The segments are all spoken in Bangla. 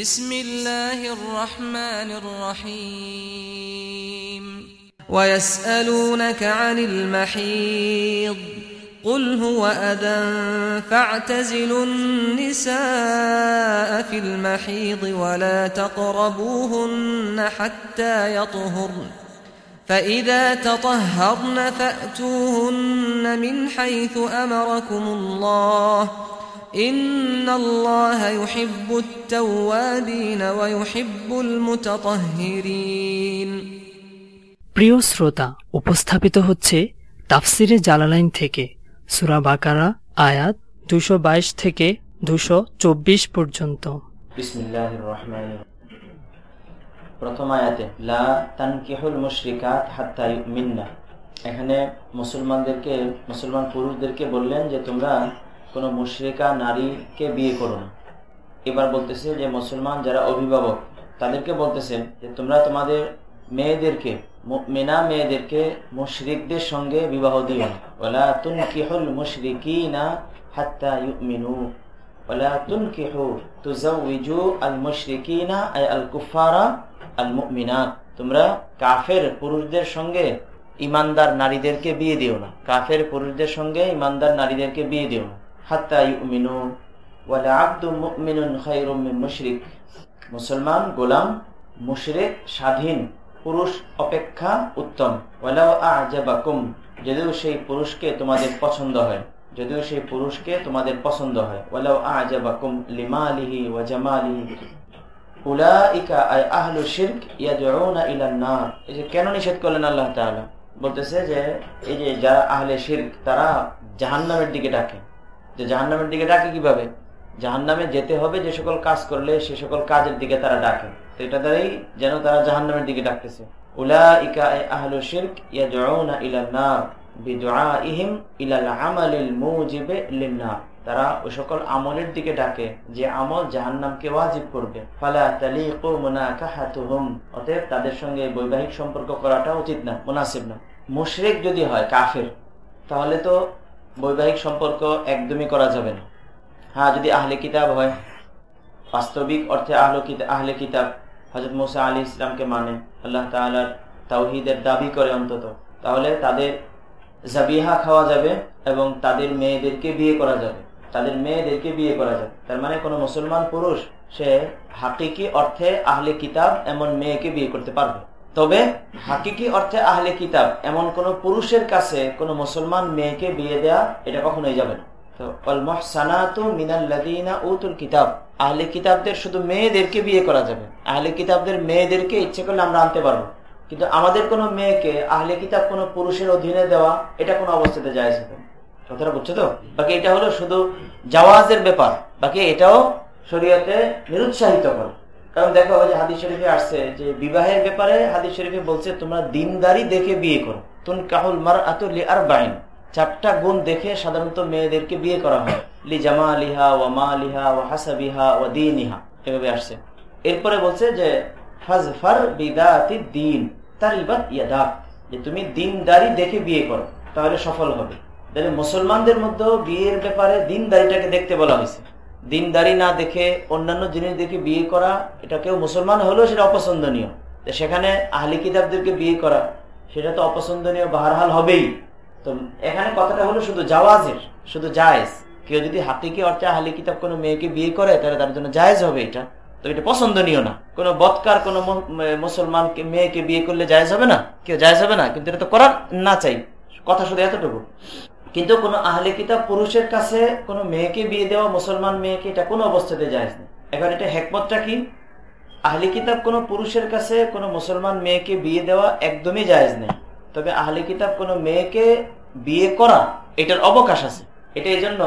بسم الله الرحمن الرحيم. ويسألونك عن المحيض. قل هو أذى فاعتزلوا النساء في المحيض ولا تقربوهن حتى يطهرن فإذا تطهرن فأتوهن من حيث أمركم الله. إن الله يحب التوابين ويحب المتطهرين প্রিয় শ্রোতা উপস্থাপিত হচ্ছে তাফসিরে জালালাইন থেকে সুরা বাকারা আয়াত দুশো থেকে দুশো পর্যন্ত বিসমিল্লাহির রহমানির প্রথম আয়াতে লা তানকিহুল মুশরিকাত হাত্তা ইউমিন্না এখানে মুসলমানদেরকে মুসলমান পুরুষদেরকে বললেন যে তোমরা কোনো মুশরিকা নারীকে বিয়ে করো না। এবার বলতেছে যে, মুসলমান যারা অভিভাবক, তাদেরকে বলতেছেন যে, তোমরা তোমাদের মেয়েদেরকে মেনা মেয়েদেরকে মুশরিকদের সঙ্গে বিবাহ দিও না। ওলা তুনকিহুল মুশরিকিনা হাত্তা ইউমিনু। ওলা তুনকিহু তুজাউইজু আল মুশরিকিনা, আই আল কুফারা আল মুমিনাত। তোমরা কাফের পুরুষদের সঙ্গে ইমানদার নারীদেরকে বিয়ে দিও না। কাফের পুরুষদের সঙ্গে ইমানদার নারীদেরকে বিয়ে দিও না। মিন মুসলমান, গোলাম, মুশরিক, স্বাধীন, পুরুষ, অপেক্ষা উত্তম। আ'জাবাকুম, যদিও সেই পুরুষকে তোমাদের পছন্দ হয়। যদিও সেই পুরুষকে তোমাদের পছন্দ হয়। যে কেন নিষেধ করলেন আল্লাহ বলতেছে যে, এই যে যারা আহলে শিরক, তারা জাহান্নামের দিকে ডাকে। যে জাহান্নামের দিকে ডাকে কীভাবে? জাহান্নামে যেতে হবে, যে সকল কাজ করলে সে সকল কাজের দিকে তারা ডাকে। তো এটা দ্বারাই যেন তারা জাহান্নামের দিকে ডাকতেছে। উলাইকা আই আহলু শিরক আমালিল মুজিবে লিন-নার। তারা ওই সকল আমলের দিকে ডাকে, যে আমল জাহান্নামকে ওয়াজিব করবে। ফালা তালিকু মুনাকাহাতুহুম। অতএব তাদের সঙ্গে বৈবাহিক সম্পর্ক করাটা উচিত না, মুনাসিব না। মুশরিক যদি হয়, কাফের, তাহলে তো বৈবাহিক সম্পর্ক একদমই করা যাবে না। হ্যাঁ যদি আহলে কিতাব হয়, বাস্তবিক অর্থে আহল আহলে কিতাব হজরত মুসা আলী ইসলামকে মানে আল্লাহ তালার তাওহিদের দাবি করে অন্তত। তাহলে তাদের জাবিহা খাওয়া যাবে এবং তাদের মেয়েদেরকে বিয়ে করা যাবে। তাদের মেয়েদেরকে বিয়ে করা যাবে। তার মানে কোনো মুসলমান পুরুষ, সে হাকিকি অর্থে আহলে কিতাব এমন মেয়েকে বিয়ে করতে পারবে। তবে হাকিকি অর্থে আহলে কিতাব, এমন কোন পুরুষের কাছে কোন মুসলমান মেয়েকে বিয়ে দেয়া এটা কখনোই যাবে না। কিতাব। আহলে কিতাবদের শুধু মেয়েদেরকে বিয়ে করা যাবে আহলে কিতাবদের মেয়েদেরকে ইচ্ছে করলে আনতে কিন্তু আমাদের কোনো মেয়েকে আহলে কিতাব কোনো পুরুষের অধীনে দেওয়া এটা কোনো অবস্থাতে যায় বুঝছ তো? বাকি এটা হলো শুধু ব্যাপার। বাকি এটাও শরীয়তে নিরুৎসাহিত করে। কারণ দেখো যে হাদিস শরীফে আসছে যে বিবাহের ব্যাপারে হাদিস শরীফে বলছে, তোমরা দিনদারি দেখে বিয়ে করো। তুন কাহুল মার আতুলি আর বাইন চারটা গুণ দেখে সাধারণত মেয়েদেরকে বিয়ে করা হয়। লি জামা লিহা ওয়া মা লিহা ওয়া হাসাবিহা ওয়া দিনিহা। এভাবে আসছে। এরপরে বলছে যে, ফাজফার বিদাতি দিন তারিবাত ইয়াদা। যে তুমি দিনদারি দেখে বিয়ে করো, তাহলে সফল হবে। তাহলে মুসলমানদের মধ্যেও বিয়ের ব্যাপারে দিনদারিটাকে দেখতে বলা হয়েছে। দিনদারি না দেখে অন্যান্য জিনিস দেখে বিয়ে করা, এটা কেউ মুসলমান হলেও সেটা অপছন্দনীয়। সেখানে আহলি কিতাবদেরকে বিয়ে করা, সেটা তো অপছন্দনীয়, বাহারহাল হবেই। তো এখানে কথাটা হলো শুধু জাওয়াজের, শুধু জায়েজ। কেউ যদি হাতিকে অর্থে আহলি কিতাব কোনো মেয়েকে বিয়ে করে, তাহলে তার জন্য জায়েজ হবে এটা। তো এটা পছন্দনীয় না। কোনো বৎকার কোনো মুসলমান মেয়েকে বিয়ে করলে জায়েজ হবে না? কেউ জায়েজ হবে না, কিন্তু এটা তো করার না চাই। কথা শুধু এতটুকু। কিন্তু কোনো আহলে কিতাব পুরুষের কাছে কোনো মেয়েকে বিয়ে দেওয়া, মুসলমান মেয়েকে, এটা কোনো অবস্থাতে যায় না এখন এটা হেকমতটা কি? আহলে কিতাব কোনো পুরুষের কাছে কোনো মুসলমান মেয়েকে বিয়ে দেওয়া একদমই জায়েজ নেই। তবে আহলে কিতাব কোনো মেয়েকে বিয়ে করা, এটার অবকাশ আছে। এটা এই জন্য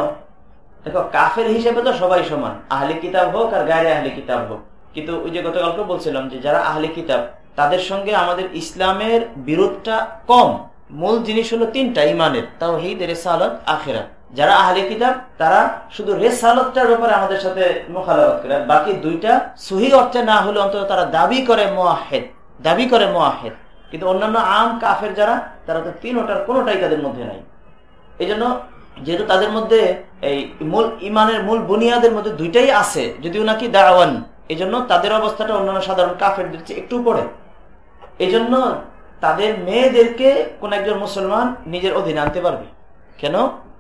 দেখো, কাফের হিসেবে তো সবাই সমান। আহলে কিতাব হোক আর গায়ে আহলে কিতাব হোক। কিন্তু ওই যে গতকালকে বলছিলাম যে যারা আহলে কিতাব, তাদের সঙ্গে আমাদের ইসলামের বিরোধটা কম। মূল জিনিস হলো তিনটা ইমানের তাও হিদ রেসালত আখেরা যারা আহলে কিতাব, তারা শুধু রেসালতটার ব্যাপারে আমাদের সাথে মোখালাবাদ করে, বাকি দুইটা সহি অর্থে না হলে অন্তত তারা দাবি করে মোয়াহেদ দাবি করে মোয়াহেদ কিন্তু অন্যান্য আম কাফের যারা, তারা তো তিনোটার কোনোটাই তাদের মধ্যে নাই। এই জন্য যেহেতু তাদের মধ্যে এই মূল ইমানের মূল বুনিয়াদের মধ্যে দুইটাই আছে, যদিও নাকি দাওয়ান এই জন্য তাদের অবস্থাটা অন্যান্য সাধারণ কাফেরদের চেয়ে একটু পড়ে এই জন্য তাদের মেয়েদেরকে কোন একজন মুসলমান নিজের অধীনে আনতে পারবে। কেন?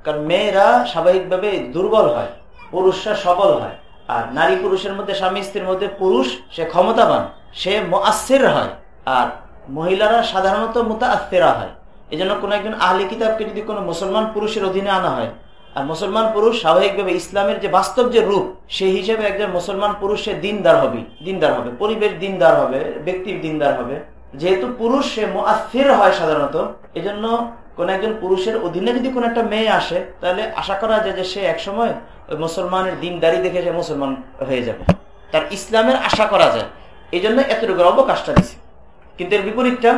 কারণ মেয়েরা স্বাভাবিকভাবে দুর্বল হয়, পুরুষরা সবল হয়। আর নারী পুরুষের মধ্যে, স্বামী স্ত্রীর মধ্যে পুরুষ সে ক্ষমতাবান, সে মোয়াসের হয়। আর মহিলারা সাধারণত মোতাআসেরা হয়। এই জন্য কোন একজন আহলি কিতাবকে যদি কোনো মুসলমান পুরুষের অধীনে আনা হয়, আর মুসলমান পুরুষ স্বাভাবিকভাবে ইসলামের যে বাস্তব যে রূপ, সেই হিসেবে একজন মুসলমান পুরুষের দিনদার হবে দিনদার হবে, পরিবেশ দিনদার হবে, ব্যক্তির দিনদার হবে। যেহেতু পুরুষ সে মোয়াসির হয় সাধারণত, এজন্য কোন একজন পুরুষের অধীনে যদি কোন একটা মেয়ে আসে, তাহলে আশা করা যায় যে সে একসময় ওই মুসলমানের দিনদারি দেখে সে মুসলমান হয়ে যাবে। তার ইসলামের আশা করা যায়। এই জন্য এতটুকু অবকাশটা দিছে। কিন্তু এর বিপরীতটা,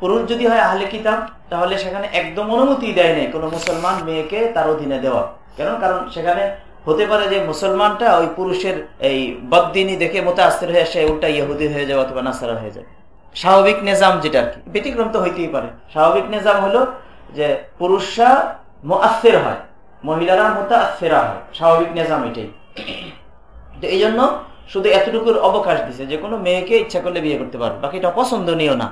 পুরুষ যদি হয় আহলে কিতাব, তাহলে সেখানে একদম অনুমতি দেয় নেই কোনো মুসলমান মেয়েকে তার অধীনে দেওয়া। কেন? কারণ সেখানে হতে পারে যে মুসলমানটা ওই পুরুষের এই বদিনী দেখে মোতাস্তের হয়ে সে উল্টা ইহুদি হয়ে যাবে অথবা নাসারা হয়ে যাবে। স্বাভাবিক নিজাম যেটা আর কি। ব্যতিক্রম তো হইতেই পারে। স্বাভাবিক নিজাম হলো যে পুরুষরা মোয়াসের হয়, মহিলারা মোতাসেরা হয়। স্বাভাবিক নিজাম এটাই। তো এই জন্য শুধু এতটুকুর অবকাশ দিছে যে কোনো মেয়েকে ইচ্ছা করলে বিয়ে করতে পারবে। বাকি এটা পছন্দনীয় না।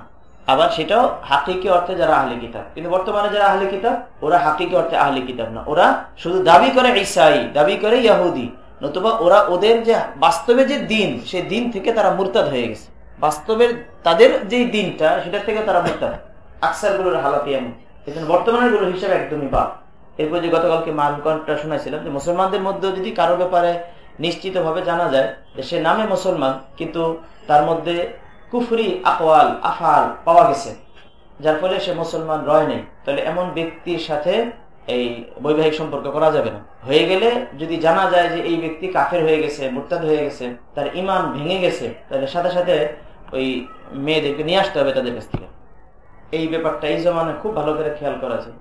আবার সেটাও হাকিকি অর্থে যারা আহলে কিতাব। কিন্তু বর্তমানে যারা আহলে কিতাব, ওরা হাকিকি অর্থে আহলে কিতাব না। ওরা শুধু দাবি করে ইসাই দাবি করে ইয়াহুদি, নতুবা ওরা ওদের যে বাস্তবে যে দিন, সে দিন থেকে তারা মুরতাদ হয়ে গেছে। বাস্তবের তাদের যে দিনটা, সেটা থেকে তারা মুরতাদ আকসারগুলোর হালাতি এমন এই বর্তমানেরগুলোর হিসাবে একদমই বা এরপর যে গতকালকে মালকনটা শোনাইছিলাম যে মুসলমানদের মধ্যে যদি কারও ব্যাপারে নিশ্চিত ভাবে জানা যায় যে সে নামে মুসলমান, কিন্তু তার মধ্যে কুফরি আকওয়াল আফাল পাওয়া গেছে, যার ফলে সে মুসলমান রয় নেই, তাহলে এমন ব্যক্তির সাথে এই বৈবাহিক সম্পর্ক করা যাবে না। হয়ে গেলে যদি জানা যায় যে এই ব্যক্তি কাফের হয়ে গেছে, মোরতাদ হয়ে গেছে, তার ইমান ভেঙে গেছে, তাহলে সাথে সাথে ওই মেয়েদেরকে নিয়ে আসতে হবে তাদের কাছ থেকে। এই ব্যাপারটা এই জমানে খুব ভালো করে খেয়াল করা যায়।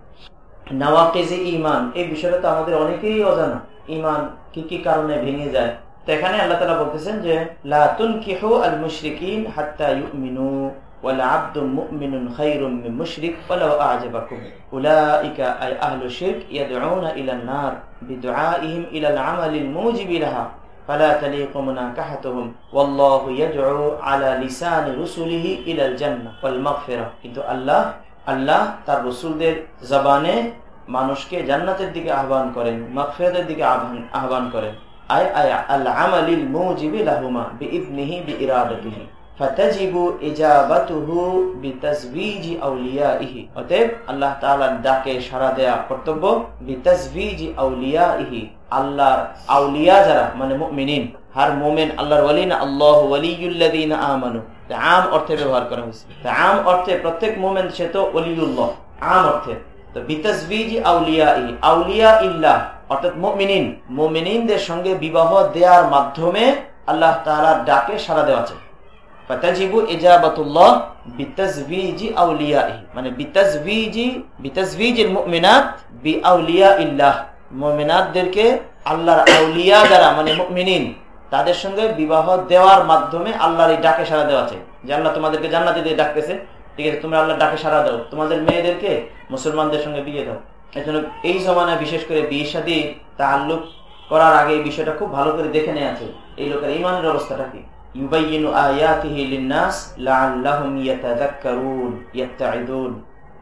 নাওয়াকেজে ইমান এই বিষয়টা তো আমাদের অনেকেই অজানা। ইমান কি কি কারণে ভেঙে যায়? তো এখানে আল্লাহ তালা বলতেছেন যে লাতুন কেহ আল মুশরিকিন হাত্তা ইউমিনু। والعبد مؤمن خير من مشرك ولو أعجبكم أولئك أي أهل الشرك يدعون إلى النار بدعائهم إلى العمل الموجب لها فلا تليق مناكحتهم والله يدعو على لسان رسله إلى الجنة والمغفرة কিন্তু আল্লাহ আল্লাহ তার রসুলদের জবানে মানুষকে জান্নাতের দিকে আহ্বান করেন মাগফিরাতের দিকে আহ্বান করেন আয় আয় আল আমালিল মুজিবি লাহুমা বিইবনিহি বিইরাদাতিহি অতএব আল্লাহ তাআলার ডাকে সাড়া কর্তব্য আল্লাহর আউলিয়া যারা মানে মুমিনিন, হার মুমিন আল্লাহর ওয়ালি না আল্লাহ আমানু। আম অর্থে ব্যবহার করা হয়েছে। আম অর্থে প্রত্যেক মুমিন সে তো ওলিউল্লাহ। আম অর্থে। তো বিতাজবিজি আউলিয়াইহি। আউলিয়া ইল্লাহ, অর্থাৎ মুমিনিন। মুমিনিনদের সঙ্গে বিবাহ দেওয়ার মাধ্যমে আল্লাহ তাআলার ডাকে সাড়া দেওয়া চাই। মানে মানে তাদের সঙ্গে বিবাহ দেওয়ার মাধ্যমে আল্লাহর এই ডাকে সাড়া দেওয়া চাই যে আল্লাহ তোমাদেরকে জান্নাতে দিয়ে ডাকতেছে, ঠিক আছে তুমি আল্লাহ ডাকে সাড়া দাও। তোমাদের মেয়েদেরকে মুসলমানদের সঙ্গে বিয়ে দাও। এজন্য এই জমানায় বিশেষ করে বিয়ে শাদী তাল্লুক করার আগে এই বিষয়টা খুব ভালো করে দেখে নেওয়া আছে। এই লোকের ইমানের অবস্থাটা কি? ইউবাইয়িনু আয়াতিহি লিন-নাস লাআল্লাহুম ইয়াতাযাক্কারুন ইয়াত্তাঈদুন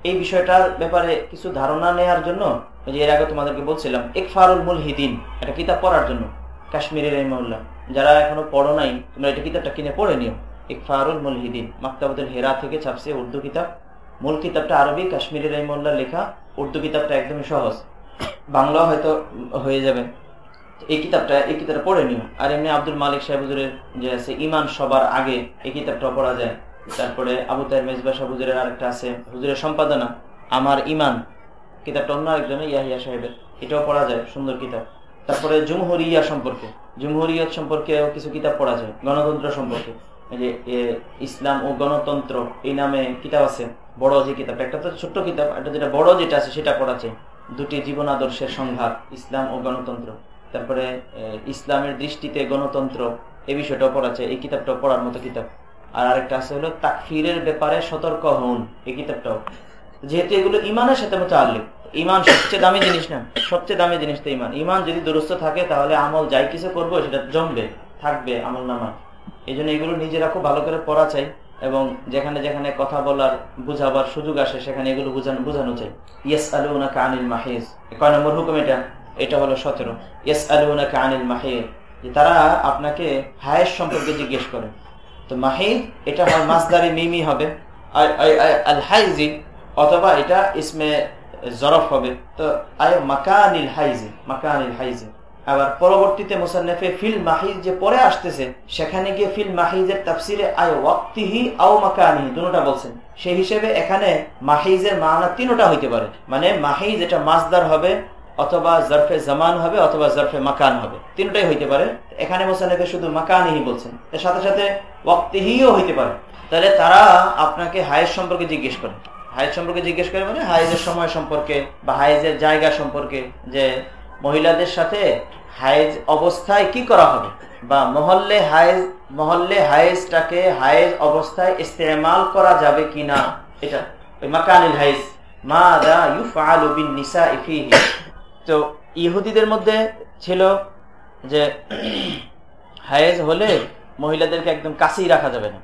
এই বিষয়টার ব্যাপারে কিছু ধারণা নেয়ার জন্য যে এর আগে তোমাদেরকে বলছিলাম, ইকফারুল মুলহিদিন, একটা কিতাব পড়ার জন্য, কাশ্মীরের রহিমাউল্লাহ যারা এখনও পড়ো নাই, তোমরা এটা কিতাবটা কিনে পড়ে নিও। ইকফারুল মুলহিদিন মাক্তাবুল হেরা থেকে ছাপছে উর্দু কিতাব। মূল কিতাবটা আরবি, কাশ্মীরের রহিমাউল্লাহ লেখা। উর্দু কিতাবটা একদমই সহজ। বাংলা হয়তো হয়ে যাবে। এই কিতাবটা এই কিতাবটা পড়ে নিও। আর এমনি আব্দুল মালিক সাহেব যে আছে ইমান সবার আগে এই কিতাবটা পড়া যায়। তারপরে আবু তাহের মেজবা সাহেব হুজুরের আরেকটা আছে, হুজুরের সম্পাদনা, আমার ইমান কিতাবটা অন্য আরেকজন ইয়াহিয়া সাহেবের। এটাও পড়া যায়, সুন্দর কিতাব। তারপরে জুমহরিয়া সম্পর্কে, জুমহরিয়ত সম্পর্কে কিছু কিতাব পড়া যায়, গণতন্ত্র সম্পর্কে। যে ইসলাম ও গণতন্ত্র, এই নামে কিতাব আছে, বড় যে কিতাব। একটা তো ছোট্ট কিতাব একটা যেটা বড় যেটা আছে, সেটা পড়াছে দুটি জীবন আদর্শের সংঘাত, ইসলাম ও গণতন্ত্র। তারপরে ইসলামের দৃষ্টিতে গণতন্ত্র এই বিষয়টাও পড়াচ্ছে এই কিতাবটাও পড়ার মতো কিতাব। আর আরেকটা আছে হলো, তাকফিরের ব্যাপারে সতর্ক হন এই কিতাবটাও। যেহেতু এগুলো ইমানের সাথে মতো আল্লিক ইমান সবচেয়ে দামি জিনিস না, সবচেয়ে দামি জিনিস তো ইমান ইমান যদি দুরস্ত থাকে, তাহলে আমল যাই কিছু করব, সেটা জমবে, থাকবে আমল নামা এই জন্য এগুলো নিজেরা খুব ভালো করে পড়া চাই, এবং যেখানে যেখানে কথা বলার, বুঝাবার সুযোগ আসে, সেখানে এগুলো বুঝানো বুঝানো চাই। ইয়েস আলুনাকা আনিল মাহিজ কয় নম্বর হুকুম এটা? এটা হলো সতেরো। ইয়েস আলুনাকা আনিল মাহিদ যে তারা আপনাকে হায়েস সম্পর্কে জিজ্ঞেস করে। তো মাহিদ এটা হয় মাসদারি মিমি হবে। আল হাইজি, অথবা এটা ইসমে জরফ হবে। তো আয় মাকানিল হাইজি মাকানিল হাইজি। আবার পরবর্তীতে মুসান্নেফে ফিল মাহিজ যে পরে আসতেছে, সেখানে গিয়ে ফিল মাহিজের তাফসিরে আয় ওয়াক্তিহি আও মাকানি দুটা বলছেন। সেই হিসেবে এখানে মাহিজের মানা তিনটা হইতে পারে। মানে মাহিজ এটা মাসদার হবে অথবা জরফে জামান হবে অথবা জরফে মাকান হবে। তিনটাই হইতে পারে। এখানে মোসানেফে শুধু মাকানিহি বলছেন। এর সাথে সাথে ওয়াক্তিহিও হইতে পারে। তাহলে তারা আপনাকে হায়ের সম্পর্কে জিজ্ঞেস করে। হায়ের সম্পর্কে জিজ্ঞেস করে মানে হায়েজের সময় সম্পর্কে বা হায়েজের জায়গা সম্পর্কে যে মহিলাদের সাথে হায়েজ অবস্থায় কি করা হবে বা মহল্লে হায়েজ, মহল্লে হায়েজটাকে হায়েজ অবস্থায় ইস্তেমাল করা যাবে কি না এটা ওই মাকানিল হায়েজ। মা দা ইউফআলু বিন নিসা তো ইহুদিদের মধ্যে ছিল যে হায়েজ হলে মহিলাদেরকে একদম কাছেই রাখা যাবে না।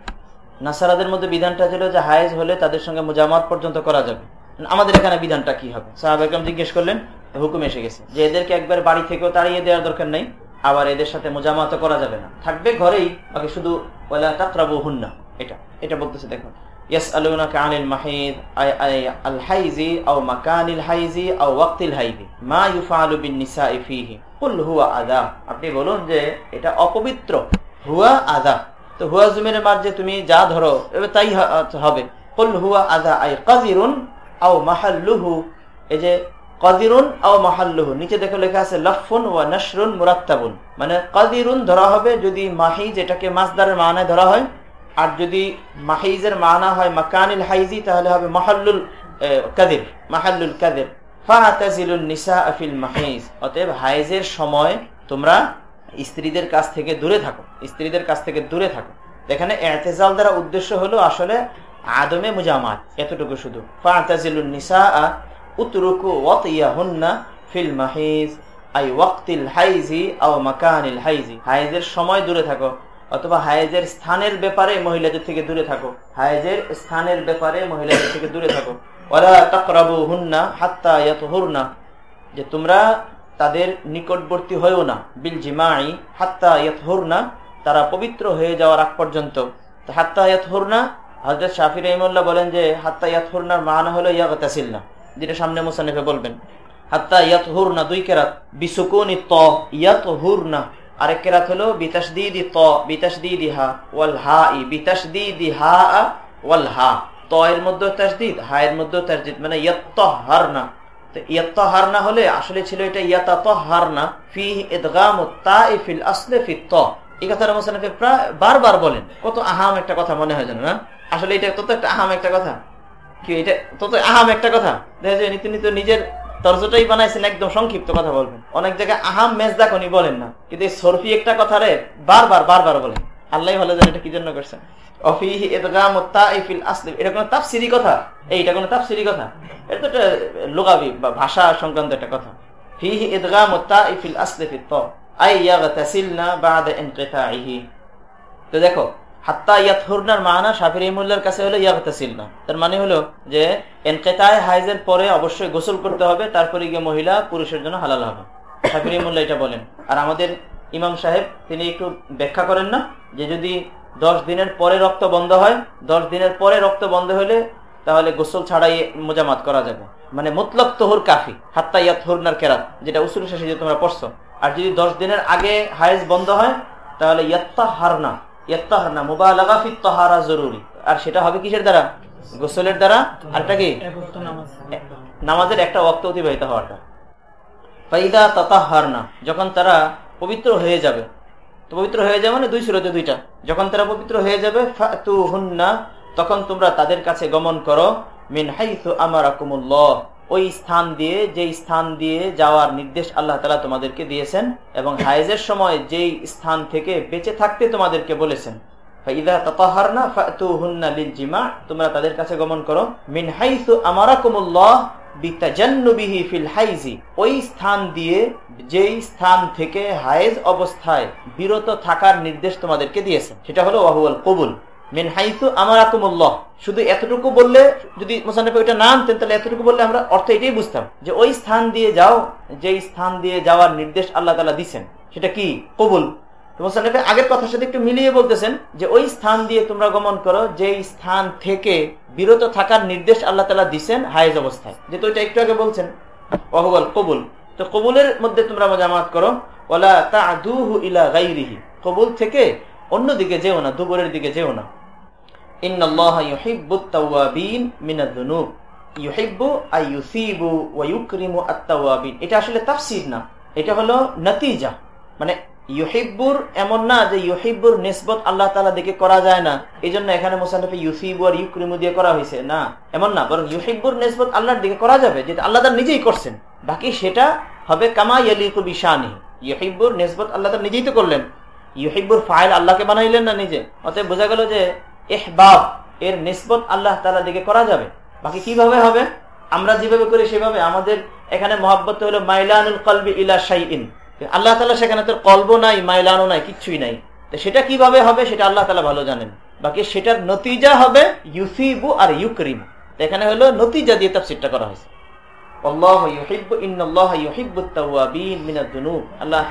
নাসারাদের মধ্যে বিধানটা ছিল যে হায়েজ হলে তাদের সঙ্গে মোজামাত পর্যন্ত করা যাবে। আমাদের এখানে বিধানটা কি হবে? সাহাব একদম জিজ্ঞেস করলেন, হুকুম এসে গেছে। যে এদেরকে একবার বাড়ি থেকেও তাড়িয়ে দেওয়ার দরকার নেই, আবার এদের সাথে মোজামাত করা যাবে না। থাকবে ঘরেই, বাকি শুধু ওলা তাকরাবু হুন্না এটা এটা বলতেছে দেখো ইয়াসআলুনাকা আনিল মাহিদ আল হাইজি আও মাকানিল হাইজি আও ওয়াক্তিল হাইজি মা ইউফালু বিন কুল হুয়া আদা আপনি বলুন যে এটা অপবিত্র, হুয়া আদা। তো হুয়া জুমের মার যে তুমি যা ধরো তাই হবে। কুল হুয়া আদা আই কাজিরুন আও মাহাল্লুহু এই যে কাদিরুন আও মাহাল্লুহু নিচে দেখো লেখা আছে লফুন ওয়া নশরুন মুরাত্তাবুন। মানে কাদিরুন ধরা হবে যদি মাহি যেটাকে মাসদারের মানায় ধরা হয়। আর যদি মাহিজের মানা হয় মাকানিল হাইজি, তাহলে হবে মাহাল্লুল কাদির মাহাল্লুল কাদির সময় তোমরা স্ত্রীদের কাছ থেকে দূরে থাকো কাছ থেকে দূরে থাকো। উদ্দেশ্য হলো আসলে আদমে এতটুকু শুধু। Feel I হাইজি মাকানিল হাইজি। হাইজের সময় দূরে থাকো। অথবা হায়েজের স্থানের ব্যাপারে মহিলাদের থেকে দূরে থাকো। হায়েজের স্থানের ব্যাপারে মহিলাদের থেকে দূরে থাকো। ওরা তাকরাবু হুন্না হাত্তা হুরনা যে তোমরা তাদের নিকটবর্তী হয়েও না। বিল জিমাই হাত্তা হুরনা তারা পবিত্র হয়ে যাওয়ার আগ পর্যন্ত। হাত্তা হুরনা হজরত শাফি রহিমুল্লাহ বলেন যে, হাত্তা হুরনার মানা হলো ইয়াগতাসিল না যেটা সামনে মুসানিফে বলবেন। হাত্তা ইয়াত হুরনা দুই কেরাত। বিসুকুনি ত হুরনা আরেক কেরাত হলো বিতাসদিদি ত বিতাসদিদি হা ওয়াল হা ই বিতাসদিদি হা ওয়াল হা। ত এর মধ্যে তাসদিদ হা এর মধ্যে তাসদিদ মানে ইয়াত্ত হারনা তো ইয়াত্ত হারনা হলে আসলে ছিল এটা ইয়াতাত হারনা ফি ইদগাম তাইফিল আসলে ফি ত। এই কথাটা মোসানফে প্রায় বারবার বলেন। কত আহাম একটা কথা মনে হয় জানো না? আসলে এটা তত একটা আহাম একটা কথা। কি এটা তত আহাম একটা কথা? দেখা যায় নীতি নীতি নিজের তর্জটাই বানাইছেন, একদম সংক্ষিপ্ত কথা বলবেন। অনেক জায়গায় আহাম মেজদা কোনি বলেন না, কিন্তু এই সরফি একটা কথা রে, বারবার বারবার বলেন। আল্লাহ ভালো জানে এটা কি জন্য করছেন। কোনো কথা? এইটা কোনো কথা? এটা ভাষা সংক্রান্ত কথা। আই দেখো হাত্তা ইয়াতহুরনার মানা শাফি রহিমুল্লার কাছে হলো না তার মানে হলো যে, এনকেতায় হাইজের পরে অবশ্যই গোসল করতে হবে, তারপরে গিয়ে মহিলা পুরুষের জন্য হালাল হবে। রহিমুল্লাহ এটা বলেন। আর আমাদের ইমাম সাহেব, তিনি একটু ব্যাখ্যা করেন না, যে যদি দশ দিনের পরে রক্ত বন্ধ হয়, দশ দিনের পরে রক্ত বন্ধ হলে তাহলে গোসল ছাড়াই মোজামাত করা যাবে। মানে মুতলক তোহর কাফি, হাত্তা ইয়াতহুরনার কেরাত, যেটা উসুল শেষে যে তোমরা পড়ছো। আর যদি দশ দিনের আগে হাইজ বন্ধ হয়, তাহলে ইয়াত্তা হারনা ইয়ত্তাহারনা মুবালাগা ফি তাহারা জরুরি। আর সেটা হবে কিসের দ্বারা? গোসলের দ্বারা? আরটা কি? নামাজের একটা ওয়াক্ত অতিবাহিত হওয়াটা। ফাইদা তাতাহারনা যখন তারা পবিত্র হয়ে যাবে। তো পবিত্র হয়ে যাবে মানে দুই সুরতে দুইটা। যখন তারা পবিত্র হয়ে যাবে ফাতু তখন তোমরা তাদের কাছে গমন করো মিন হাইথু আমারাকুমুল্লাহ। ওই স্থান দিয়ে, যেই স্থান দিয়ে যাওয়ার নির্দেশ আল্লাহ তালা তোমাদেরকে দিয়েছেন এবং হাইজের সময় যেই স্থান থেকে বেঁচে থাকতে তোমাদেরকে বলেছেন। তোমরা তাদের কাছে গমন করো। মিন হাইজি। ওই স্থান দিয়ে, যেই স্থান থেকে হায়েজ অবস্থায় বিরত থাকার নির্দেশ তোমাদেরকে দিয়েছেন। সেটা হলো কবুল। মিন হাইসু আমার আকুমুল্লাহ শুধু এতটুকু বললে, যদি মোসানফে ওইটা না আনতেন, তাহলে এতটুকু বললে আমরা অর্থ এটাই বুঝতাম যে ওই স্থান দিয়ে যাও যে স্থান দিয়ে যাওয়ার নির্দেশ আল্লাহ তালা দিচ্ছেন সেটা কি? কবুল। মোসানফে আগের কথার সাথে একটু মিলিয়ে বলতেছেন যে ওই স্থান দিয়ে তোমরা গমন করো যে স্থান থেকে বিরত থাকার নির্দেশ আল্লাহ তালা দিচ্ছেন হায়েজ অবস্থায়। যেহেতু ওইটা একটু আগে বলছেন অহবল কবুল। তো কবুলের মধ্যে তোমরা জামাত করো ওলা তা ইলা গাইরিহি কবুল থেকে অন্যদিকে যেও না দুবরের দিকে যেও না। নতিজা। মানে দিকে করা যায় না এই জন্য এখানে ইউক্রিমু দিয়ে করা হয়েছে। না, এমন না, বরং ইউহিব্বুর নিসবত আল্লাহর দিকে করা যাবে, যেটা আল্লাহ তার নিজেই করছেন। বাকি সেটা হবে কামা ইয়ালিকু বিশানি ইউহিব্বুর নিসবত আল্লাহ তার নিজেই তো করলেন। ইউহিব্বুর ফাইল আল্লাহকে বানাইলেন না নিজে? অতএব বোঝা গেল যে এহবাব এর নিসবত আল্লাহ তালা দিকে করা যাবে। বাকি কীভাবে হবে? আমরা যেভাবে করি সেভাবে। আমাদের এখানে মহাব্বত হলো মাইলানুল কলবি ইলা শাইন আল্লাহ তালা সেখানে তোর কল্ব নাই মাইলানো নাই, কিচ্ছুই নাই। তো সেটা কীভাবে হবে সেটা আল্লাহ তালা ভালো জানেন। বাকি সেটার নতিজা হবে ইউসিবু আর ইউক্রিম। এখানে হলো নতিজা দিয়ে তাফসিরটা করা হয়েছে। আল্লাহ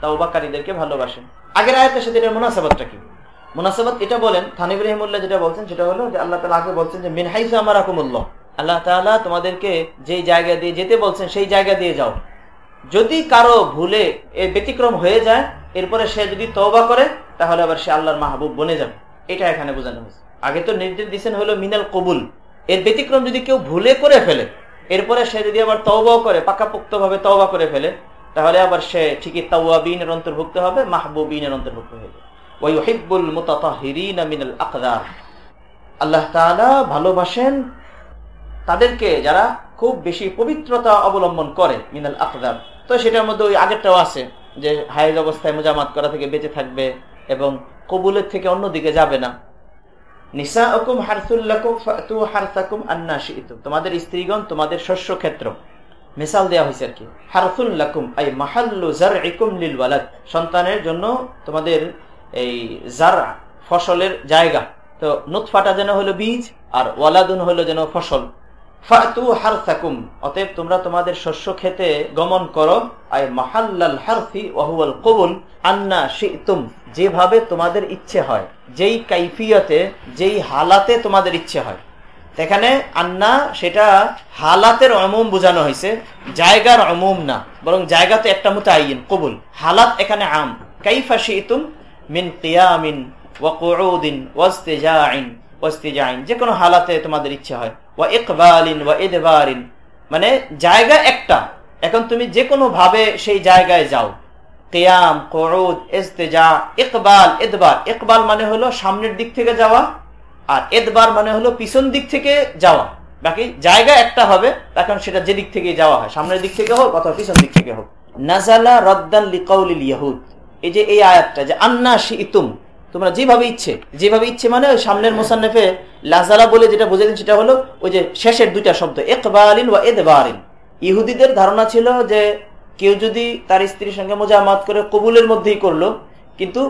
তাওবাকারীদেরকে ভালোবাসেন। আগের আয়াতের সাথে এটার মোনাসাবাদটা কি? মোনাসাবাদ এটা বলেন থানিব রহিমুল্লাহ যেটা বলছেন সেটা হলো যে আল্লাহ তালা আগে বলছেন যে মিনহাইসা আমার আকুমুল্লাহ আল্লাহ তালা তোমাদেরকে যেই জায়গা দিয়ে যেতে বলছেন, সেই জায়গা দিয়ে যাও। যদি কারও ভুলে এ ব্যতিক্রম হয়ে যায়, এরপরে সে যদি তওবা করে, তাহলে আবার সে আল্লাহর মাহবুব বনে যাবে। এটা এখানে বোঝানো হয়েছে। আগে তো নির্দেশ দিচ্ছেন হলো মিনাল কবুল। এর ব্যতিক্রম যদি কেউ ভুলে করে ফেলে, এরপরে সে যদি আবার তওবাও করে পাকাপোক্ত ভাবে তওবা করে ফেলে তাহলে আবার সে ঠিকই তাওয়াবিনের অন্তর্ভুক্ত হবে, মাহবুবিনের অন্তর্ভুক্ত হয়ে যাবে। ওয়াইহিব্বুল মুতাতাহিরিনা মিনাল আকদার। আল্লাহ তাআলা ভালোবাসেন তাদেরকে যারা খুব বেশি পবিত্রতা অবলম্বন করে মিনাল আকদার। তো সেটার মধ্যে ওই আগেরটাও আছে, যে হায়েজ অবস্থায় মোজামাত করা থেকে বেঁচে থাকবে এবং কবুলের থেকে অন্যদিকে যাবে না। নিসা হুকুম হারসুল্লাকুম আন্না তোমাদের স্ত্রীগণ তোমাদের শস্য ক্ষেত্র মিসাল দেওয়া হয়েছে আর কি। হারফুল লাকুম, আই মাহাল্লু জার ইকুম লিল ওয়ালাদ। সন্তানের জন্য তোমাদের এই জার ফসলের জায়গা। তো নুৎফাটা যেন হলো বীজ আর ওয়ালাদুন হলো যেন ফসল। ফাতু হারসাকুম, অতএব তোমরা তোমাদের শস্য খেতে গমন করো। আই মাহাল্লাল হারফি ওয়াহুয়াল কবুল, আন্না শিতুম, যেভাবে তোমাদের ইচ্ছে হয়। যেই কাইফিয়তে, যেই হালাতে তোমাদের ইচ্ছে হয়। এখানে আন্না সেটা হালাতের অমুম বোঝানো হয়েছে, জায়গার অমুম না, বরং জায়গা তো একটা মতো আইন কবুল। হালাত এখানে আম। কাইফা শিতুম মিন কিয়ামিন ওয়াকুদিন ওয়াস্তেজাইন ওয়াস্তেজাইন যে কোনো হালাতে তোমাদের ইচ্ছে হয়। ওয়া ইকবালিন ওয়া এদবারিন মানে জায়গা একটা। এখন তুমি যে কোনো ভাবে সেই জায়গায় যাও। কেয়াম করুদ এস্তেজা ইকবাল এদবার ইকবাল মানে হলো সামনের দিক থেকে যাওয়া আর এদবার মানে হলো পিছন দিক থেকে যাওয়া। বাকি জায়গা একটা হবে এখন সেটা যে দিক থেকে যাওয়া হয়, সামনের দিক থেকে হোক অথবা পিছন দিক থেকে হোক। নাজালা রদ্দান লিকাউল ইয়াহুদ। এই যে এই আয়াতটা, যে আন্না ইতুম তোমরা যেভাবে ইচ্ছে যেভাবে ইচ্ছে মানে ওই সামনের মোসান্নেফে লাজালা বলে যেটা বুঝেছেন সেটা হলো ওই যে শেষের দুইটা শব্দ একবালিন ওয়া এদবারিন। ইহুদিদের ধারণা ছিল যে কেউ যদি তার স্ত্রীর সঙ্গে মোজামাত করে কবুলের মধ্যেই করল, কিন্তু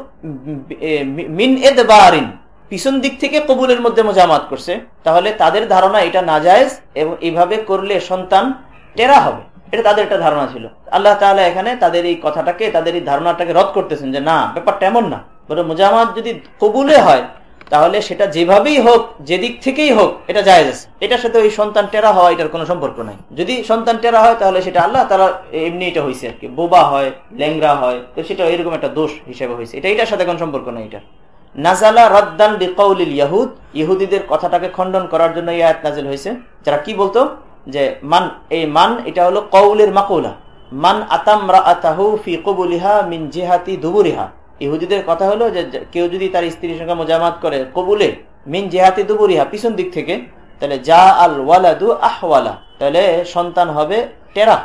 মিন এদবারিন পিছন দিক থেকে কবুলের মধ্যে মোজামাত করছে, তাহলে তাদের ধারণা এটা না যায় এবং এইভাবে করলে সন্তান টেরা হবে। এটা তাদের একটা ধারণা ছিল। আল্লাহ তাহলে এখানে তাদের এই কথাটাকে, তাদের এই ধারণাটাকে রদ করতেছেন যে, না, ব্যাপারটা এমন না। বলে মোজামাত যদি কবুলে হয়, তাহলে সেটা যেভাবেই হোক, যেদিক থেকেই হোক, এটা যায় আছে। এটার সাথে ওই সন্তান টেরা হওয়া, এটার কোনো সম্পর্ক নাই। যদি সন্তান টেরা হয়, তাহলে সেটা আল্লাহ তারা এমনি এটা হয়েছে আর কি। বোবা হয় ল্যাংরা হয়, তো সেটা এরকম একটা দোষ হিসেবে হয়েছে এটা এটার সাথে কোনো সম্পর্ক নাই এটা নাজালা রদ্দান বিকৌলিল ইয়াহুদ, ইহুদিদের কথাটাকে খণ্ডন করার জন্য এই আয়াত নাজিল হয়েছে। যারা কি বলতো? যে মান, এই মান, এটা হলো কৌলের মাকৌলা মান আতাম রাহু ফি কবুলিহা মিন জিহাতি দুবুরিহা। ইহুদিদের কথা হলো যে কেউ যদি তার স্ত্রীর সঙ্গে মোজামাত করে কবুলে মিন জেহাতি দুবুরিহা পিছন দিক থেকে, তাহলে যা আল ওয়ালাদু আহওয়ালা। তাহলে সন্তান হবে টেরা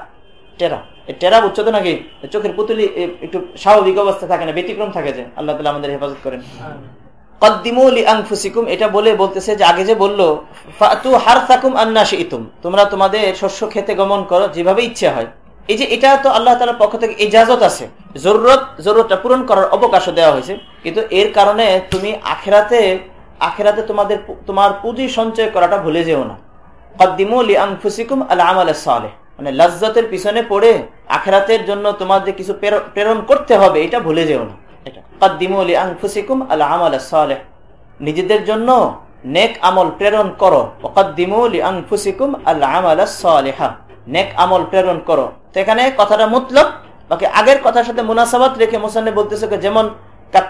টেরা। টেরা বুঝছ তো নাকি চোখের পুতুলি একটু স্বাভাবিক অবস্থা থাকে না, ব্যতিক্রম থাকে যে। আল্লাহ তালা আমাদের হেফাজত করেন। এটা বলে বলতেছে যে, আগে যে বলল তোমরা তোমাদের শস্য খেতে গমন করো যেভাবে ইচ্ছা হয়। এই যে এটা তো আল্লাহ তালার পক্ষ থেকে ইজাজত আছে। জরুরত, জরুরতটা পূরণ করার অবকাশও দেওয়া হয়েছে। কিন্তু এর কারণে তুমি আখেরাতে আখেরাতে তোমাদের তোমার পুঁজি সঞ্চয় করাটা ভুলে যেও না। কদ্দিমুলি আংফুসিকুম আল্লাহ আমাল সালেহ মানে লজ্জতের পিছনে পড়ে আখেরাতের জন্য তোমাদের কিছু প্রেরণ করতে হবে, এটা ভুলে যেও না। নিজেদের জন্য নেক আমল প্রেরণ করো। নেক আমল প্রেরণ করো। তো এখানে কথাটা মতলব বাকি আগের কথার সাথে মুনাসাবাত রেখে মোসান্নে বলতেছে যেমন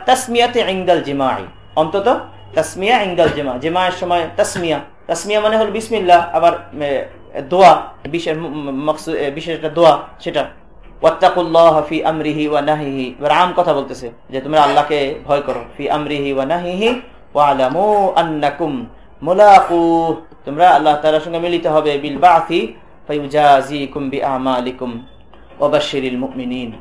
তাসমিয়াতে ইংদাল জিমাই অন্তত, তাসমিয়া ইংদাল জিমা জিমায়ের সময় তাসমিয়া। তাসমিয়া মানে হল বিসমিল্লা আবার দোয়া, বিশেষ বিশেষ একটা দোয়া, সেটা। ওয়াত্তাকুল্লাহ ফি আমরিহি ওয়া নাহিহি। আম কথা বলতেছে যে, তোমরা আল্লাহকে ভয় করো। ফি আমরিহি ওয়া নাহিহি আন্নাকুম মুলাকু। তোমরা আল্লাহ তাআলার সঙ্গে মিলিত হবে বিল বাসি ফায়ুজাজিকুম বিআমালিকুম ওয়াবাশশিরিল মুমিনিন।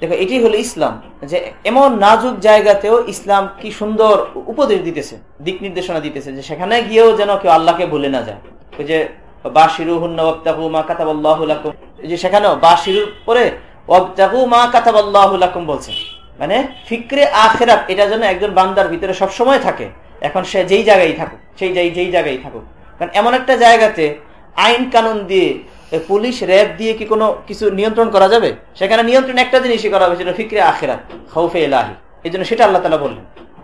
দেখো, এটি হলো ইসলাম, যে এমন নাজুক জায়গাতেও ইসলাম কি সুন্দর উপদেশ দিতেছে, দিক নির্দেশনা দিতেছে, যে সেখানে গিয়েও যেন কেউ আল্লাহকে ভুলে না যায়। ওই যে যে সেখানেও বাশিরুর পরে ওয়াবতাগু মা কাতাবাল্লাহুলাকুম বলছে। মানে ফিক্রে আখেরাত, এটা যেন একজন বান্দার ভিতরে সব সময় থাকে। এখন সে যেই জায়গায় থাকুক, সেই যেই জায়গায় থাকুক। কারণ এমন একটা জায়গাতে আইন কানুন দিয়ে পুলিশ র্যাব দিয়ে কি কোনো কিছু নিয়ন্ত্রণ করা যাবে? সেখানে নিয়ন্ত্রণ একটা জিনিসই করা হবে, সেটা ফিক্রে আখেরাত হৌফে এলাহি এই জন্য সেটা আল্লাহ তালা বললেন।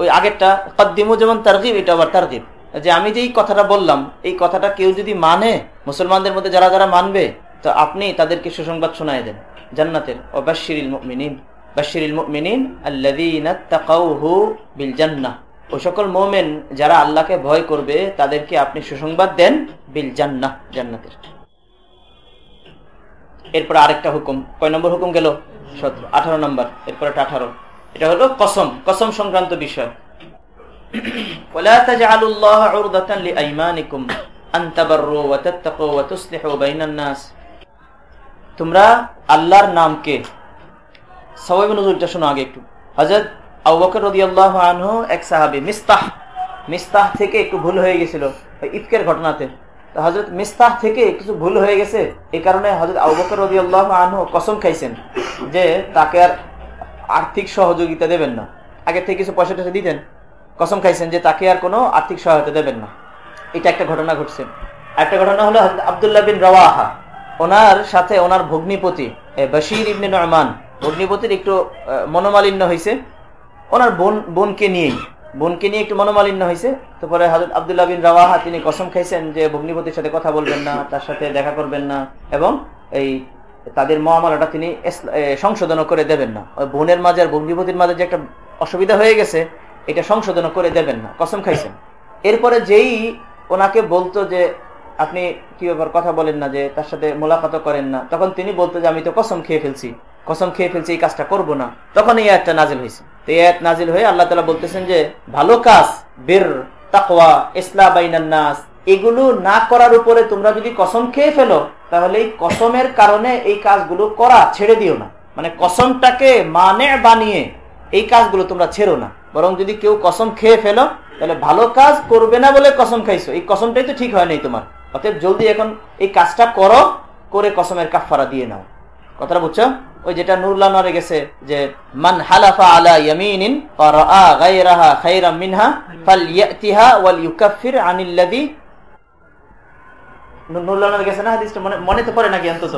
ওই আগেরটা, কদ্দিমু যেমন তারগিব এটা আবার তারগিব। যে আমি যে এই কথাটা বললাম, এই কথাটা কেউ যদি মানে মুসলমানদের মধ্যে যারা যারা মানবে, তো আপনি তাদেরকে সুসংবাদ শোনায় দেন। জান্নাতের ওয়াবাশশিরিল মুমিনিন বাশশিরিল মুমিনিন আল্লাযীনা তাকাউহু বিল ওই সকল মোমেন যারা আল্লাহকে ভয় করবে, তাদেরকে আপনি সুসংবাদ দেন বিল জান্নাতের। এরপর আরেকটা হুকুম। কয় নম্বর হুকুম গেল? সতেরো, আঠারো নম্বর। এরপর একটা আঠারো। এটা হলো কসম কসম সংক্রান্ত বিষয়। তোমরা সবাই আগে একটু। আনহু এক মিস্তাহ মিস্তাহ থেকে একটু ভুল হয়ে গেছিল ঘটনাতে। মিস্তাহ থেকে কিছু ভুল হয়ে গেছে এই কারণে হজরত আবুবকর রদি আল্লাহ আনহু কসম খাইছেন যে তাকে আর আর্থিক সহযোগিতা দেবেন না। আগে থেকে কিছু পয়সা টয়সা দিতেন, কসম খাইছেন যে তাকে আর কোনো আর্থিক সহায়তা দেবেন না। এটা একটা ঘটনা ঘটছে। একটা ঘটনা হলো আবদুল্লাহ বিন রওয়াহা। ওনার সাথে ওনার ভগ্নিপতি বশির ইবনে নয়মান ভগ্নিপতির একটু মনোমালিন্য হয়েছে ওনার বোন, বোনকে নিয়েই, বোনকে নিয়ে একটু মনোমালিন্য হয়েছে তারপরে হাজরত আবদুল্লাহ বিন রাওয়াহা তিনি কসম খাইছেন যে ভগ্নিপতির সাথে কথা বলবেন না, তার সাথে দেখা করবেন না। এবং এই তাদের মহামালাটা তিনি সংশোধন করে দেবেন না। ওই বোনের মাঝে আর ভগ্নিপতির মাঝে যে একটা অসুবিধা হয়ে গেছে, এটা সংশোধন করে দেবেন না। কসম খাইছেন। এরপরে যেই ওনাকে বলতো যে, আপনি কি ব্যাপার কথা বলেন না যে, তার সাথে মোলাকাত করেন না। তখন তিনি বলতো যে, আমি তো কসম খেয়ে ফেলছি। কসম খেয়ে ফেলছি, এই কাজটা করব না। তখন এই একটা নাজিল হয়েছে। তো এই এক নাজিল হয়ে আল্লাহ তালা বলতেছেন যে, ভালো কাজ, বের, তাকওয়া, ইসলা বাইনান্নাস এগুলো না করার উপরে তোমরা যদি কসম খেয়ে ফেলো তাহলে এই কসমের কারণে এই কাজগুলো করা ছেড়ে দিও না। মানে কসমটাকে মানে বানিয়ে এই কাজগুলো তোমরা ছেড়ো না। বরং যদি কেউ কসম খেয়ে ফেলো, তাহলে ভালো কাজ করবে না বলে কসম খাইছো। এই কসমটাই তো ঠিক হয় নাই তোমার। অতএব জলদি এখন এই কাজটা করো, করে কসমের কাফারা দিয়ে নাও। কথাটা বুঝছ? ওই যেটা নুরলা নরে গেছে যে, মান হালাফা আলা ইয়ামিনিন ফারাআ গায়রাহা খায়রাম মিনহা ফালইয়াতিহা ওয়াল আনিল্লাযী নুরলা নরে গেছে না হাদিসটা? মনে মনে তো পড়ে নাকি অন্তত?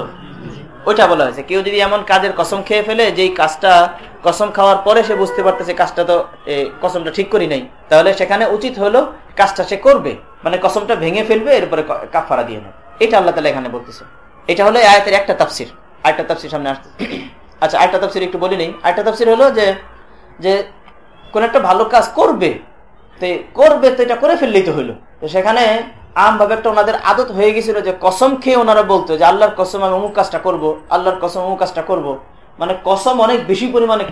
ওইটা বলা হয়েছে। কেউ যদি এমন কাজের কসম খেয়ে ফেলে, যেই কাজটা কসম খাওয়ার পরে সে বুঝতে পারতেছে কাজটা তো কসমটা ঠিক করি নাই, তাহলে সেখানে উচিত হলো কাজটা সে করবে। মানে কসমটা ভেঙে ফেলবে, এরপরে কাফারা দিয়ে নেবে। এটা আল্লাহ তালা এখানে বলতেছে। এটা হলো আয়াতের একটা তাফসির। আরেকটা তাফসির সামনে আসছে আচ্ছা আরেকটা তাফসির একটু বলি নেই। আরেকটা তাফসির হলো যে যে কোন একটা ভালো কাজ করবে, তো করবে তো এটা করে ফেললেই তো হইল তো সেখানে আমভাবে একটা ওনাদের আদত হয়ে গেছিল যে কসম খেয়ে ওনারা বলতো যে আল্লাহর কসম আমি অমুক কাজটা করব, আল্লাহর কসম অমুক কাজটা করব। মানে কসম অনেক বেশি পরিমাণে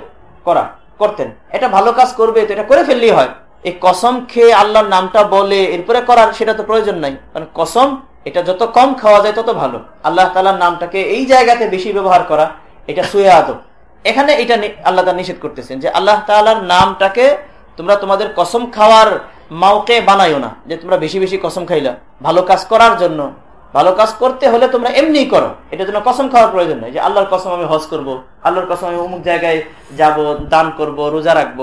করা, করতেন। এটা ভালো কাজ করবে, তো এটা করে ফেললেই হয়। এই কসম খেয়ে আল্লাহর নামটা বলে, এরপরে করার সেটা তো প্রয়োজন নাই। কারণ কসম, এটা যত কম খাওয়া যায় তত ভালো। আল্লাহ তালার নামটাকে এই জায়গাতে বেশি ব্যবহার করা, এটা সুয়ে আদব। এখানে এটা আল্লাহ তালা নিষেধ করতেছেন যে আল্লাহ তালার নামটাকে তোমরা তোমাদের কসম খাওয়ার মাওকে বানাইও না, যে তোমরা বেশি বেশি কসম খাইলা। ভালো কাজ করার জন্য, ভালো কাজ করতে হলে তোমরা এমনি করো। এটা জন্য কসম খাওয়ার প্রয়োজন নাই, যে আল্লাহর কসম আমি হজ করব, আল্লাহর কসম আমি অমুক জায়গায় যাব, দান করব, রোজা রাখব।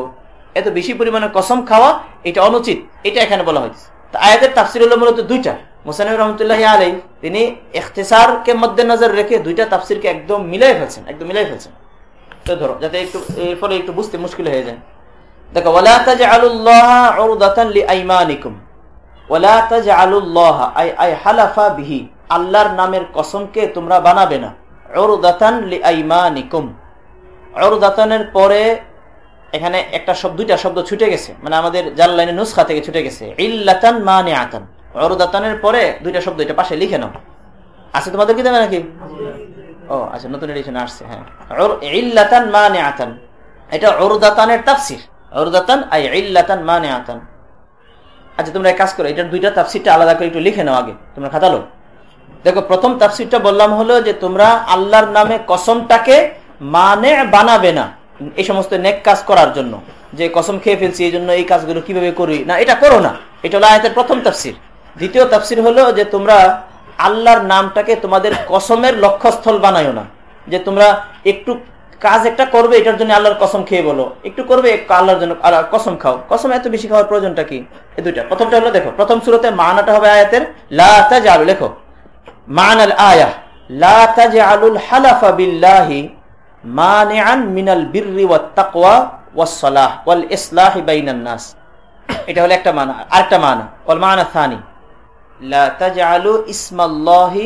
এত বেশি পরিমাণে কসম খাওয়া, এটা অনুচিত। এটা এখানে বলা হয়েছে। আয়াতের তাফসির হলো মূলত দুইটা। মুসানিম রহমতুল্লাহ আলাই তিনি এখতেসারকে মধ্যে নজর রেখে দুইটা তাফসিরকে একদম মিলাই ফেলছেন, একদম মিলাই ফেলছেন। তো ধরো, যাতে একটু, এর ফলে একটু বুঝতে মুশকিল হয়ে যায়। দেখো, ওয়ালা তাজআলুল্লাহ উরদাতান লিআইমানিকুম। ওয়ালা তাজআলুল্লাহ, আই আই হালাফা বিহি। আল্লাহর নামের কসমকে তোমরা বানাবে না। উরদাতান লিআইমানিকুম। উরদাতানের পরে এখানে একটা শব্দ দুইটা শব্দ ছুটে গেছে। মানে আমাদের জাল লাইনে নুসখা থেকে ছুটে গেছে। ইল্লাতান মানে আতান অরুদাতানের পরে দুইটা শব্দ এটা পাশে লিখে নাও। আছে তোমাদের কি দেবে নাকি? ও আচ্ছা নতুন এডিশন আসছে হ্যাঁ। ইল্লাতান মানে আতান এটা অরুদাতানের তাফসির। অরুদাতান আই ইল্লাতান মানে আতান আচ্ছা তোমরা এক কাজ করো, এটার দুইটা তাফসিরটা আলাদা করে একটু লিখে নাও আগে, তোমরা খাতালো। দেখো, প্রথম তাফসিরটা বললাম হলো যে তোমরা আল্লাহর নামে কসমটাকে মানে বানাবে না, এই সমস্ত নেক কাজ করার জন্য। যে কসম খেয়ে ফেলছি, এই জন্য এই কাজগুলো কীভাবে করি? না, এটা করো না, এটা হলো আয়তের প্রথম তাফসির। দ্বিতীয় তাফসির হলো যে তোমরা আল্লাহর নামটাকে তোমাদের কসমের লক্ষ্যস্থল বানায়ো না, যে তোমরা একটু কাজ একটা করবে, এটার জন্য আল্লাহর কসম খেয়ে বলো। একটু করবে আল্লাহর জন্য কসম খাও। কসম এত বেশি খাওয়ার প্রয়োজনটা কি? এই দুইটা। প্রথমটা হলো দেখো, প্রথম শুরুতে মানাটা হবে আয়াতের লাতা জালু লেখো। মান আল আয়া লাতা জালুল হালাফা বিল্লাহি মানিআন মিনাল বিররি ওয়াত তাকওয়া ওয়াস সালাহ ওয়াল ইসলাহি বাইনান নাস। এটা হলো একটা মানা, আরেকটা মানা, ওয়াল মানা থানি লা তাজআলু ইসমাল্লাহি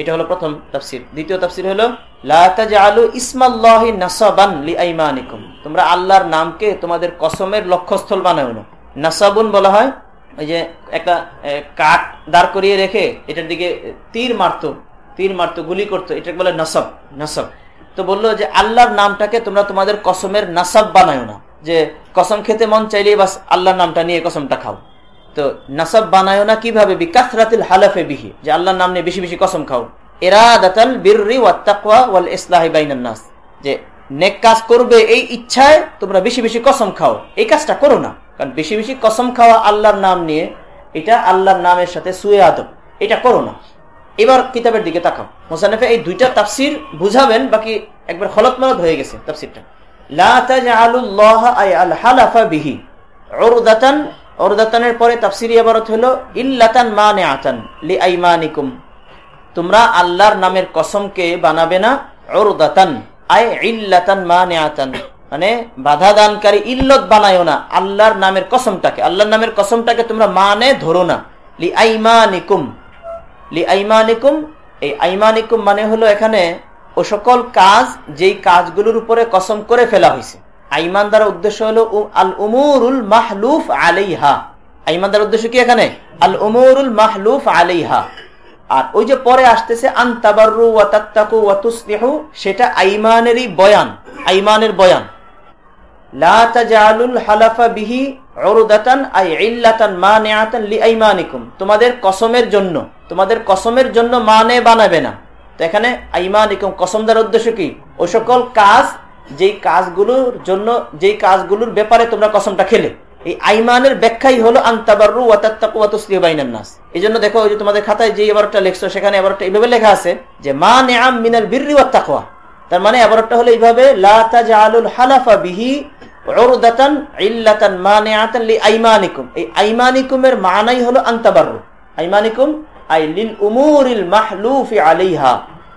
এটা হলো প্রথম তাফসির। দ্বিতীয় তাফসির হলো তোমরা আল্লাহর নামকে তোমাদের কসমের লক্ষ্যস্থল বানাও না। নাসাবুন বলা হয়, ওই যে একটা কাঠ দাঁড় করিয়ে রেখে এটার দিকে তীর মারতো তীর মারতো, গুলি করতো এটা বলে নসব নসব। তো বলল যে আল্লাহর নামটাকে তোমরা তোমাদের কসমের নাসাব বানায় না। যে কসম খেতে মন চাইলে বাস আল্লাহর নামটা নিয়ে কসমটা খাও। তো নাসাব বানায় না, কীভাবে? বিকাসরাতিল হালাফে বিহি। যে আল্লাহর নাম নিয়ে বেশি বেশি কসম খাও। এরাদাতাল বিররি ওয়াত্তাকওয়া ওয়াল ইসলাহি বাইনান যে নেক কাজ করবে এই ইচ্ছায় তোমরা বেশি বেশি কসম খাও। এই কাজটা করো না। কারণ বেশি বেশি কসম খাওয়া আল্লাহর নাম নিয়ে, এটা আল্লাহর নামের সাথে সুয়ে আদব। এটা করো না। এবার কিতাবের দিকে তাকাও। মোসানেফে এই দুইটা তাফসির বুঝাবেন, বাকি একবার হলত মলত হয়ে গেছে তাফসিরটা। পরে তাফসিরি আবারত হলো, ইল্লাতান মানে আতান লি আইমানিকুম তোমরা আল্লাহর নামের কসমকে বানাবে না ওরদাতান আয় ইল্লাতান মানে আতান মানে বাধা দানকারী ইল্লত বানায়ও না, আল্লাহর নামের কসমটাকে। আল্লাহর নামের কসমটাকে তোমরা মানে ধরো না লি আইমানিকুম লি আইমানিকুম এই আইমানিকুম মানে হলো এখানে ও সকল কাজ যেই কাজগুলোর উপরে কসম করে ফেলা হয়েছে আইমান উদ্দেশ্য হলো আল উমরুল মাহলুফ আলাইহা। আইমান উদ্দেশ্য কি এখানে? আল উমরুল মাহলুফ আলাইহা। আর ওই যে পরে আসতেছে আন্তাবারু ওয়াতাত্তাকু সেটা আইমানেরই বয়ান, আইমানের বয়ান। লা তাজালুল হালাফা বিহি উরদাতান আই ইল্লাতান মানিআতান লিআইমানিকুম তোমাদের কসমের জন্য, তোমাদের কসমের জন্য মানে বানাবে না। তো এখানে আইমানিকুম, কসম দ্বারা উদ্দেশ্য কি? ও সকল কাজ যেই কাজগুলোর জন্য, যেই কাজগুলোর ব্যাপারে তোমরা কসমটা খেলে, এই আইমানের ব্যাখ্যাই হলো আন্তাবারু নাস। দেখো যে তোমাদের খাতায় যে এবারটা সেখানে এবারটা এইভাবে লেখা আছে যে, মা মিনাল তার মানে এবারটা হলো এইভাবে হালাফা বিহি এই আইমানিকুমের মানাই হলো আন্তাবারু আইমানিকুম, আই লিল উমুরিল মাহলুফি আলাইহা।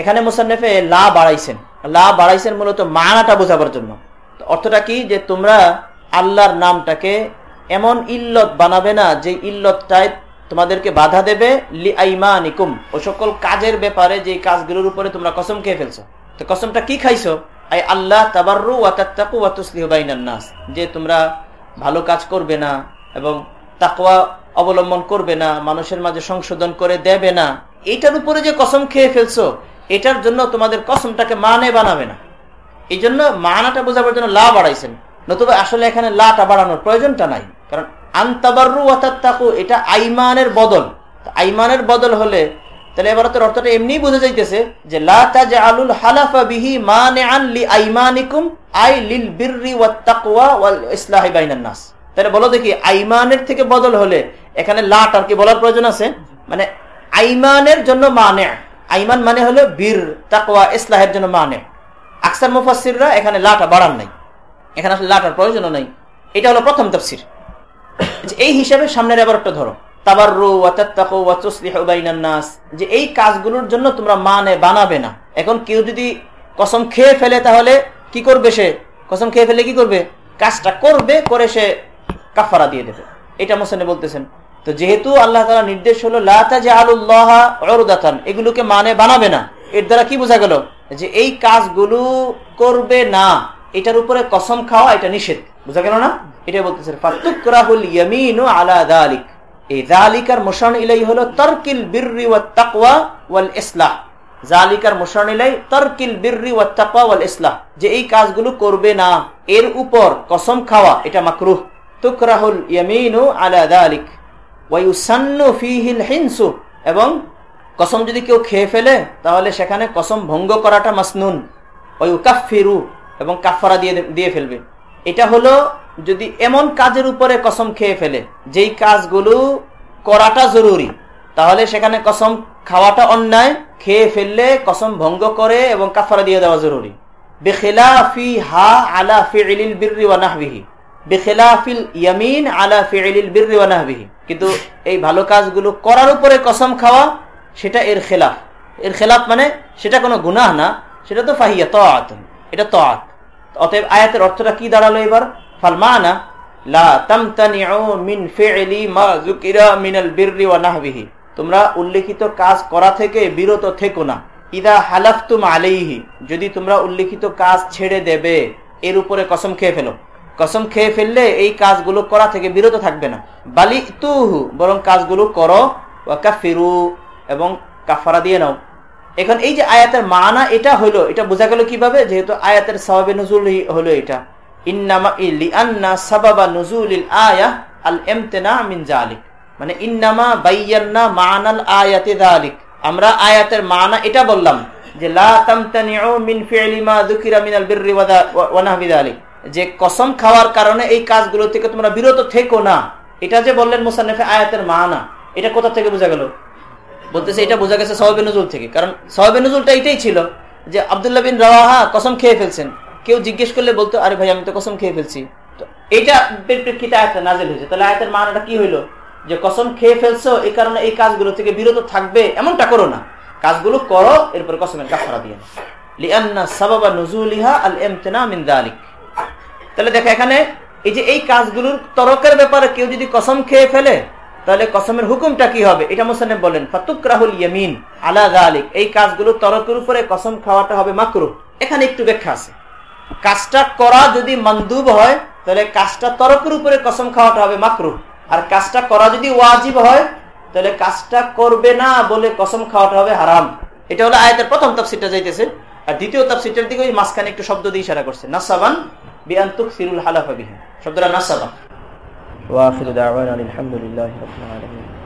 এখানে মুসান্নেফে লা বাড়াইছেন। লা বাড়াইছেন মূলত মানাটা বোঝাবার জন্য। অর্থটা কি? যে তোমরা আল্লাহর নামটাকে এমন ইল্লত বানাবে না যে ইল্লতটাই তোমাদেরকে বাধা দেবে লি আইমানিকুম। ও সকল কাজের ব্যাপারে যে কাজগুলোর উপরে তোমরা কসম খেয়ে ফেলছো। তো কসমটা কি খাইছো? আই আল্লাহ তাবাররু ওয়াতাত্তাকু ওয়াতুসলিহু বাইনান নাস। যে তোমরা ভালো কাজ করবে না এবং তাকওয়া অবলম্বন করবে না, মানুষের মাঝে সংশোধন করে দেবে না। এইটার উপরে যে কসম খেয়ে ফেলছো এটার জন্য তোমাদের কসমটাকে মানে বানাবে না। এই জন্য মানাটা বোঝাবার জন্য লা বাড়াইছেন। নতুবা আসলে এখানে লাটা বাড়ানোর প্রয়োজনটা নাই। কারণ আন্তাবারু অর্থাৎ এটা আইমানের বদল। আইমানের বদল হলে তাহলে এবার তোর অর্থটা এমনি বোঝা যাইতেছে যে আলুল হালাফা বিহি আই নাস। তাহলে বলো দেখি, আইমানের থেকে বদল হলে এখানে লাট আর কি বলার প্রয়োজন আছে? মানে আইমানের জন্য মানে। আইমান মানে হলো বীর, তাকওয়া, ইসলাহের জন্য মানে। আকসার মুফাসিররা এখানে লাটা বাড়ান নাই। এখানে আসলে লাটার প্রয়োজনও নাই। এটা হলো প্রথম তফসির। এই হিসাবে সামনের আবার একটা ধরো যে এই কাজগুলোর জন্য তোমরা মানে বানাবে না। এখন কেউ যদি কসম খেয়ে ফেলে তাহলে কি করবে সে? কসম খেয়ে ফেলে কি করবে? কাজটা করবে, করে সে কাফারা দিয়ে দেবে। এটা মোসেনে বলতেছেন। তো যেহেতু আল্লাহ তালা নির্দেশ হলো এগুলোকে মানে বানাবে না। এর দ্বারা কি বোঝা গেল? যে এই কাজগুলো করবে না, এটার উপরে কসম খাওয়া এটা নিষেধ। বোঝা গেল না? এটা বলতেছে এর উপর কসম খাওয়া এটা মাকরুহ। তুকরাহুল ইয়ামিনু আলা দালিক হিনসু। এবং কসম যদি কেউ খেয়ে ফেলে, তাহলে সেখানে কসম ভঙ্গ করাটা মাসনুন। ওয়ুকাফিরু, এবং কাফারা দিয়ে দিয়ে ফেলবে। এটা হলো যদি এমন কাজের উপরে কসম খেয়ে ফেলে, যেই কাজগুলো করাটা জরুরি, তাহলে সেখানে কসম খাওয়াটা অন্যায়, খেয়ে ফেললে কসম ভঙ্গ করে এবং কাফারা দিয়ে দেওয়া জরুরি। বেখেলা ফি হা আলা ফিলিল বিরি ওয়ানাহবিহি বেখেলাফিল ইয়ামিন আলা ফিলিল বিরি ওয়ানাহবিহি কিন্তু এই ভালো কাজগুলো করার উপরে কসম খাওয়া, সেটা এর খেলাফ। এর খেলাফ মানে সেটা কোনো গুনাহ না, সেটা তো ফাহিয়া তো এটা তো অতএব আয়াতের অর্থটা কি দাঁড়াল এবার? ফালমানা লা তামতানিউ মিন ফি'লি মা যুকিরা মিনাল বিররি ওয়া নাহবিহি। তোমরা উল্লেখিত কাজ করা থেকে বিরত থেকো না। ইদা হালাফতুম আলাইহি, যদি তোমরা উল্লেখিত কাজ ছেড়ে দেবে, এর উপরে কসম খেয়ে ফেলো। কসম খেয়ে ফেললে এই কাজগুলো করা থেকে বিরত থাকবে না। বালি তুহু, বরং কাজগুলো করো ফিরু এবং কাফারা দিয়ে নাও। এখন এই যে আয়াতের মানা এটা হলো, এটা বোঝা গেল কীভাবে? যেহেতু আয়াতের সবাবে নজুল হলো এটা। ইন্নামা আয়া আল মিন ইন্নামা আয়াতে আমরা আয়াতের মানা এটা বললাম যে লা তামতানিউ মিন ফি'লি মা মিনাল যে কসম খাওয়ার কারণে এই কাজগুলো থেকে তোমরা বিরত থেকো না। এটা যে বললেন মুসান্নেফে আয়াতের মানা, এটা কোথা থেকে বোঝা গেল? বলতেছে এটা বোঝা গেছে সহবে নজুল থেকে। কারণ সহবে নজুলটা এটাই ছিল যে আবদুল্লাহ বিন রাহা কসম খেয়ে ফেলছেন। কেউ জিজ্ঞেস করলে বলতো, আরে ভাই, আমি তো কসম খেয়ে ফেলছি। তো এইটা প্রেক্ষিতে আয়তা নাজেল হয়েছে। তাহলে আয়তের মানাটা কি হইল? যে কসম খেয়ে ফেলছো, এই কারণে এই কাজগুলো থেকে বিরত থাকবে, এমনটা করো না। কাজগুলো করো, এরপর কসমের কাফারা দিয়ে লিআন্না সাবাবা নুজুলিহা আল ইমতিনা মিন যালিক তাহলে দেখো এখানে এই যে এই কাজগুলোর তরকের ব্যাপারে কেউ যদি কসম খেয়ে ফেলে, তাহলে কসমের হুকুমটা কি হবে? এটা মোসানে বলেন ফাতুক রাহুল ইয়ামিন আলা গালিক এই কাজগুলো তরকের উপরে কসম খাওয়াটা হবে মাকরু এখানে একটু ব্যাখ্যা আছে। কাজটা করা যদি মন্দুব হয়, তাহলে কাজটা তরকের উপরে কসম খাওয়াটা হবে মাকরু আর কাজটা করা যদি ওয়াজিব হয়, তাহলে কাজটা করবে না বলে কসম খাওয়াটা হবে হারাম। এটা হলো আয়াতের প্রথম তাফসিরটা যাইতেছে। আর দ্বিতীয় তাফসিরটার দিকে ওই মাঝখানে একটু শব্দ দিয়ে ইশারা করছে। নাসাবান بأن تكثروا الحلف بهم. شبدنا نصبا وآخر دعوانا الحمد لله رب العالمين.